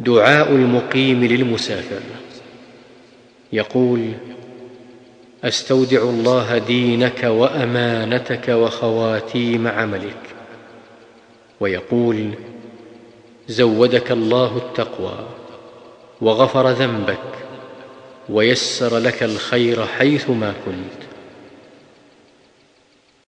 دعاء المقيم للمسافر. يقول أستودع الله دينك وأمانتك وخواتيم عملك. ويقول زودك الله التقوى وغفر ذنبك ويسر لك الخير حيثما كنت.